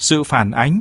sự phản ánh